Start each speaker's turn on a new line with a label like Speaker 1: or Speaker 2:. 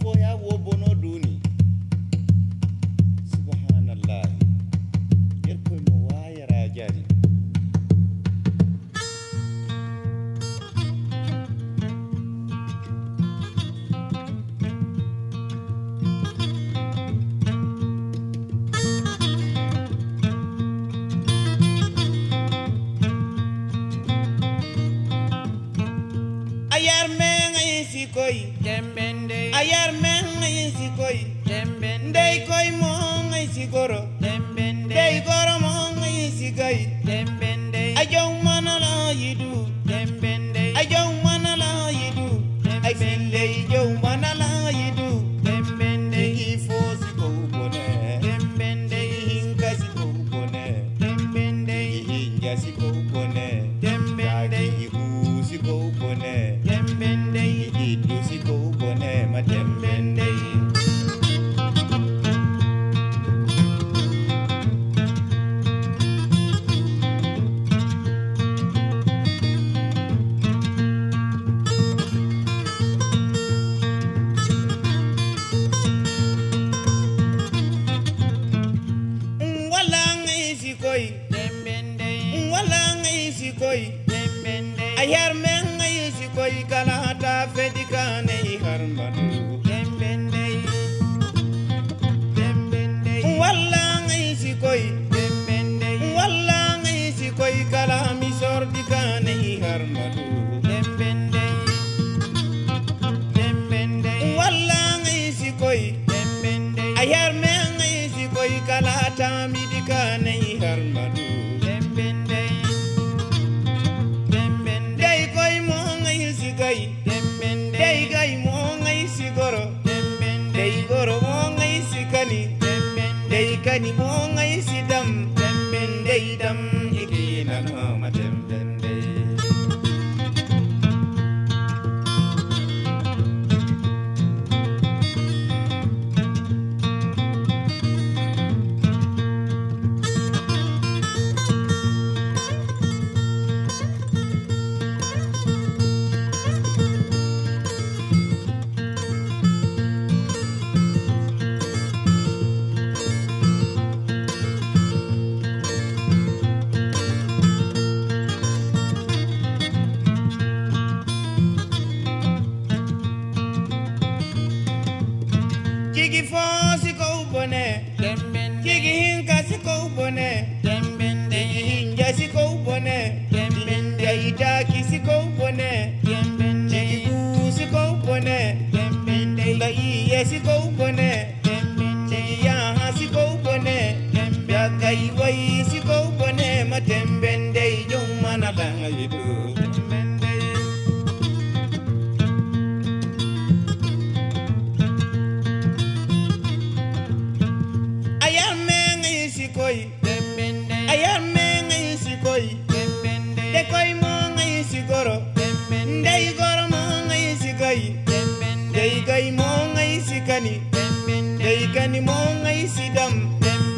Speaker 1: for a obo koy. Temben ndey koy moo ngay si goro.
Speaker 2: Temben
Speaker 1: ndey goro moo ngay si gay.
Speaker 2: Temben
Speaker 1: ndey a jow mana la yi
Speaker 2: du.
Speaker 1: Temben ndey a jow mana la yi du. Ay sin ley jow mana la yi du. Temben ndey
Speaker 2: ki
Speaker 1: fo si ko bone.
Speaker 2: Temben ndey
Speaker 1: hinga si ko bone.
Speaker 2: Temben
Speaker 1: ndey hinga si ko bone.
Speaker 2: Temben
Speaker 1: ndey hu si ko bone. Temben ndey ngai si koi
Speaker 2: dembende
Speaker 1: ayar men ngai si koi kala ta fedika nei harmadu
Speaker 2: dembende dembende
Speaker 1: wala ngai si koi
Speaker 2: dembende
Speaker 1: wala ngai si koi kala mi sordika nei harmadu
Speaker 2: dembende dembende
Speaker 1: wala ngai si koi
Speaker 2: dembende
Speaker 1: ayar men ngai si koi kala ta kani mo ngai si dam dai dam ikina no ma Jigi fosi ko bone Jigi hinka si ko bone
Speaker 2: dembende
Speaker 1: Hinja si ko bone
Speaker 2: dembende
Speaker 1: Jaitaki si ko bone
Speaker 2: dembende
Speaker 1: Jigi bu si ko bone
Speaker 2: dembende
Speaker 1: Nga iye si ko bone Jigi yaha si ko bone Yaga iwai si ko bone Matembende yung manalanga yidu Ayar mengi si koi.
Speaker 2: Dembende
Speaker 1: De koi mo ngai si goro mo ngai si gai mo ngai si kani. Mo ngai si dam. Dam